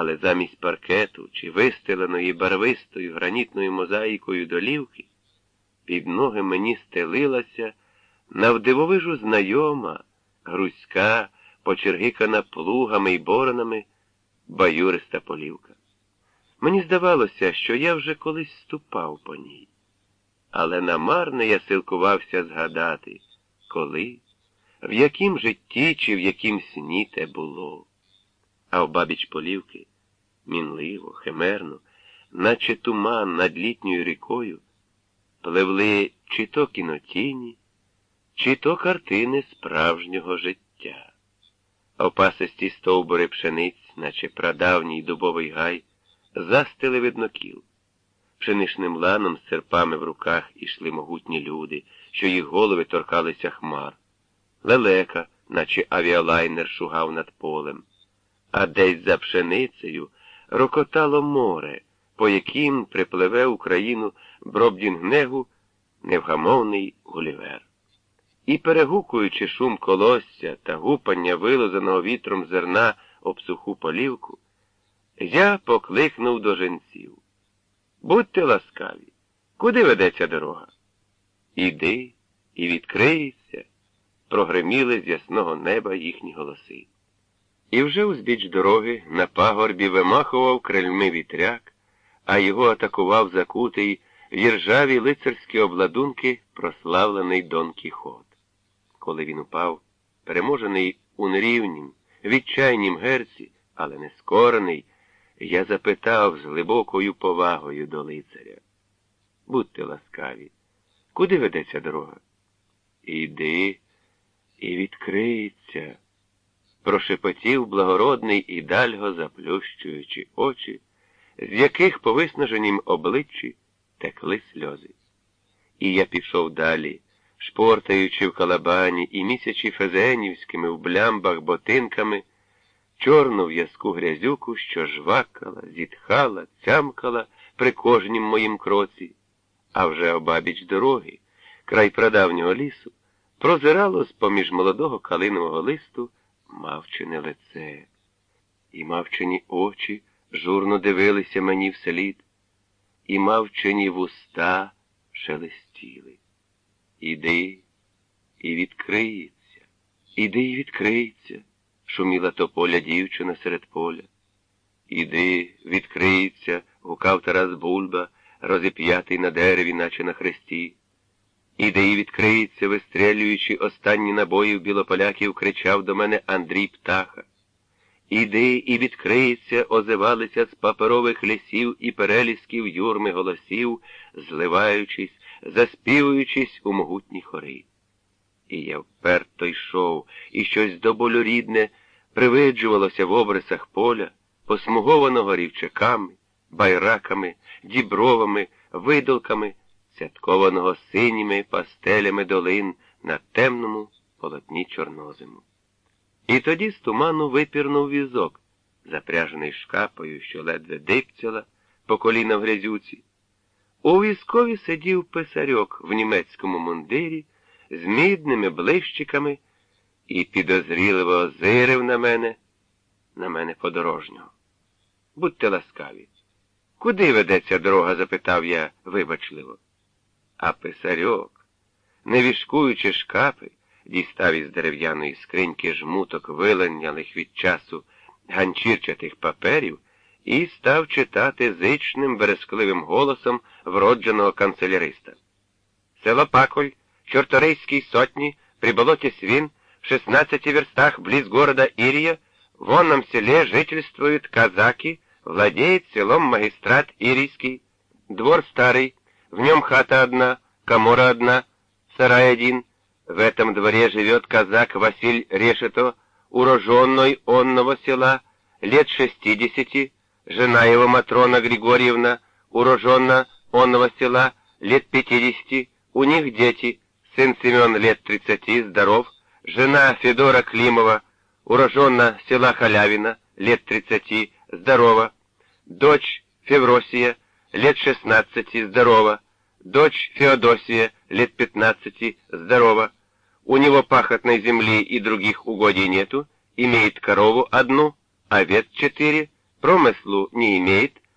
але замість паркету чи вистеленої барвистою гранітною мозаїкою долівки під ноги мені стелилася навдивовижу знайома, грузька, почергикана плугами й боронами, баюриста полівка. Мені здавалося, що я вже колись ступав по ній. Але намарне я силкувався згадати, коли, в яким житті чи в яким сні те було. А обабіч полівки, мінливо, химерно, наче туман над літньою рікою, пливли чи то кінотіні, чи то картини справжнього життя. Опасисті стовбури пшениць, наче прадавній дубовий гай, застили виднокіл. Пшеничним ланом з серпами в руках ішли могутні люди, що їх голови торкалися хмар. Лелека, наче авіалайнер шугав над полем, а десь за пшеницею рокотало море, по яким припливе Україну Бробдінгнегу невгамовний гулівер. І, перегукуючи шум колосся та гупання вилозаного вітром зерна об суху полівку, я покликнув до женців. Будьте ласкаві, куди ведеться дорога? Іди і відкриється, прогреміли з ясного неба їхні голоси. І вже узбіч дороги на пагорбі вимахував крильми вітряк, а його атакував закутий в іржаві лицарські обладунки прославлений Дон Кіхот. Коли він упав, переможений у нерівнім, відчайнім герці, але не скорений, я запитав з глибокою повагою до лицаря. Будьте ласкаві, куди ведеться дорога? Іди і відкриється, прошепотів благородний і дальго заплющуючи очі, з яких по виснаженім обличчі текли сльози. І я пішов далі, шпортаючи в калабані і місячі фезенівськими в блямбах ботинками чорну в'язку грязюку, що жвакала, зітхала, цямкала при кожнім моїм кроці, а вже обабіч дороги, край прадавнього лісу, прозирало з поміж молодого калинового листу мавчине лице, і мавчині очі журно дивилися мені вслід, і мавчині вуста шелестіли. Іди і відкриється, іди і відкриється шуміла тополя дівчина серед поля. Іди, відкриється, гукав Тарас Бульба, розіп'ятий на дереві, наче на хресті. Іди і відкриється, вистрелюючи останні набої в білополяків, кричав до мене Андрій Птаха. Іди і відкриється, озивалися з паперових лісів і перелісків юрми голосів, зливаючись, заспівуючись у могутні хори. І я вперто йшов, і щось до болю рідне привиджувалося в обрисах поля, посмугованого рівчаками, байраками, дібровами, видолками, святкованого синіми пастелями долин на темному полотні чорнозиму. І тоді з туману випірнув візок, запряжений шкапою, що ледве дипцяла по коліна в грязюці. У візкові сидів писарьок в німецькому мундирі з мідними блищиками і підозріливо озирив на мене, на мене подорожнього. Будьте ласкаві. Куди ведеться дорога? запитав я вибачливо. А писарьок, не вішкуючи шкапи, дістав із дерев'яної скриньки жмуток виленнялих від часу ганчірчатих паперів і став читати зичним берескливим голосом вродженого канцеляриста. Село Паколь Чорторейской сотни при болоте Свин в 16 верстах близ города Ирия в онном селе жительствуют казаки, владеет селом магистрат Ирийский, двор старый, в нем хата одна, комора одна, сарай один. В этом дворе живет казак Василь Решето, уроженный онного села, лет шестидесяти, жена его Матрона Григорьевна, уроженна онного села, лет пятидесяти, у них дети, сын Семен лет тридцати, здоров, жена Федора Климова, уроженна села Халявина, лет тридцати, здорова, дочь Февросия, лет шестнадцати, здорова, дочь Феодосия, лет пятнадцати, здорова. У него пахотной земли и других угодий нету, имеет корову одну, овец четыре, Промислу не имеет,